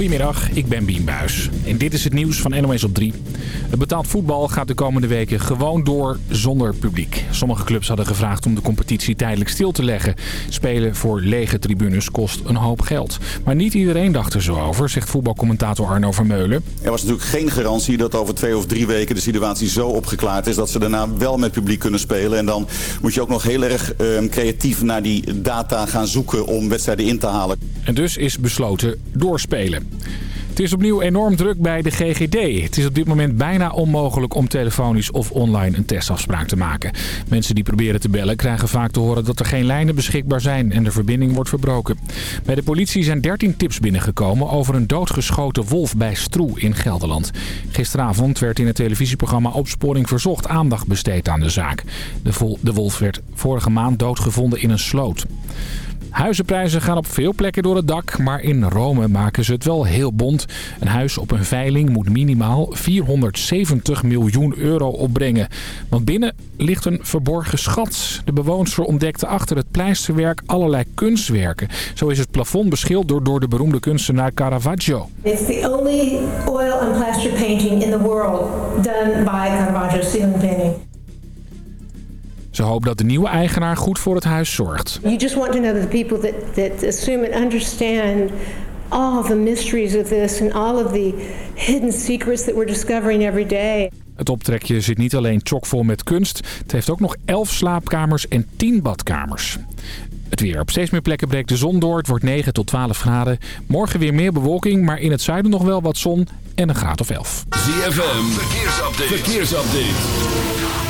Goedemiddag, ik ben Bien Buis. En dit is het nieuws van NOS op 3. Het betaald voetbal gaat de komende weken gewoon door zonder publiek. Sommige clubs hadden gevraagd om de competitie tijdelijk stil te leggen. Spelen voor lege tribunes kost een hoop geld. Maar niet iedereen dacht er zo over, zegt voetbalcommentator Arno Vermeulen. Er was natuurlijk geen garantie dat over twee of drie weken de situatie zo opgeklaard is... dat ze daarna wel met publiek kunnen spelen. En dan moet je ook nog heel erg uh, creatief naar die data gaan zoeken om wedstrijden in te halen. En dus is besloten doorspelen. Het is opnieuw enorm druk bij de GGD. Het is op dit moment bijna onmogelijk om telefonisch of online een testafspraak te maken. Mensen die proberen te bellen krijgen vaak te horen dat er geen lijnen beschikbaar zijn en de verbinding wordt verbroken. Bij de politie zijn 13 tips binnengekomen over een doodgeschoten wolf bij Stroe in Gelderland. Gisteravond werd in het televisieprogramma Opsporing Verzocht aandacht besteed aan de zaak. De wolf werd vorige maand doodgevonden in een sloot. Huizenprijzen gaan op veel plekken door het dak, maar in Rome maken ze het wel heel bond. Een huis op een veiling moet minimaal 470 miljoen euro opbrengen. Want binnen ligt een verborgen schat. De bewoners ontdekten achter het pleisterwerk allerlei kunstwerken. Zo is het plafond beschilderd door de beroemde kunstenaar Caravaggio. It's the only oil and plaster painting in the world done by Caravaggio ceiling. Ze hoopt dat de nieuwe eigenaar goed voor het huis zorgt. You just want to know that the people that, that assume and understand all the mysteries of this and all of the hidden secrets that we're discovering every day. Het optrekje zit niet alleen chockvol met kunst. Het heeft ook nog 11 slaapkamers en 10 badkamers. Het weer. Op steeds meer plekken breekt de zon door. Het wordt 9 tot 12 graden. Morgen weer meer bewolking, maar in het zuiden nog wel wat zon en een graad of 11. ZFM, verkeersupdate. verkeersupdate.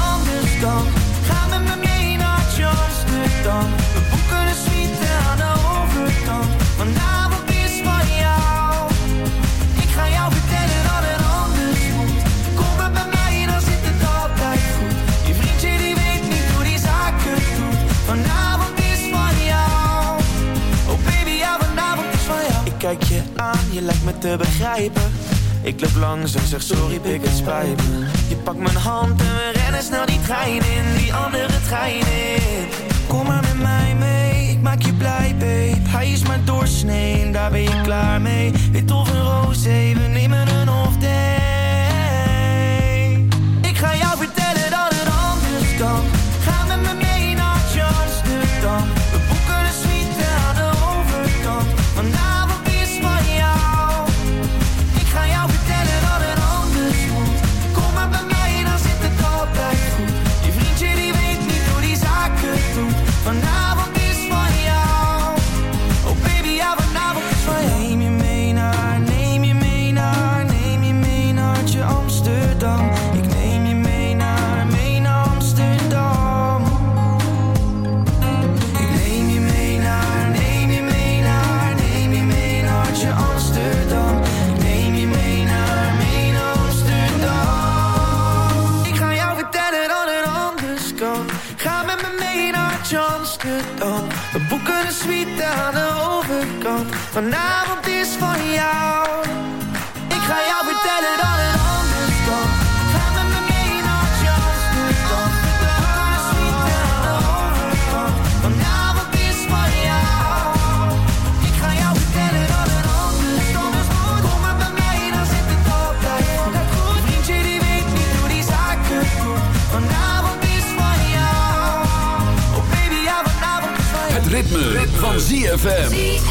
je lijkt me te begrijpen. Ik loop langs en zeg sorry, pik het spijt. Je pakt mijn hand en we rennen snel die trein in, die andere trein in. Kom maar met mij mee, ik maak je blij, babe. Hij is maar doorsnee, daar ben je klaar mee. Wit of een roze, we nemen een off day. Ik ga jou vertellen dat het anders kan. Vanavond is van jou. Ik ga jou vertellen dat het anders kan. Ga met me mee naar aan de overkant. Vanavond is van jou. Ik ga jou vertellen dat het anders kan. Kom maar bij mij, dan zit het altijd goed. Je vriendje die weet niet hoe die zaken doet. Vanavond is van jou. Oh baby, ja vanavond is van jou. Het ritme, van ZFM.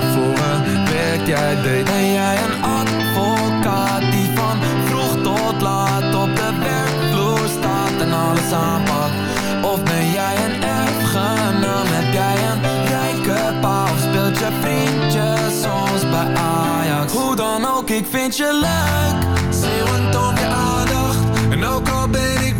Ben jij een advocaat die van vroeg tot laat op de werkvloer staat en alles aanpakt? Of ben jij een erfgenaam? Heb jij een rijke pa of speelt je vriendje soms bij Ajax? Hoe dan ook, ik vind je leuk. Zeeuwend om je aandacht En ook al ben ik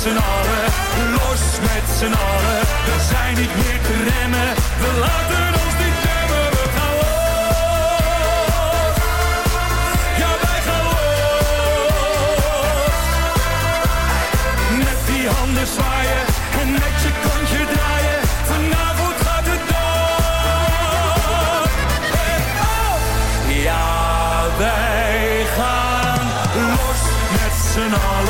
z'n allen, los met z'n allen. We zijn niet meer te remmen, we laten ons niet remmen. We gaan los, ja wij gaan los. Met die handen zwaaien en met je kontje draaien. Vanavond gaat het dag eraf. Ja, wij gaan los met z'n allen.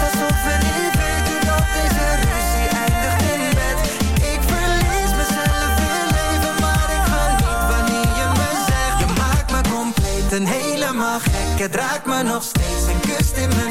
Gek. Het raakt me nog steeds en kust in mijn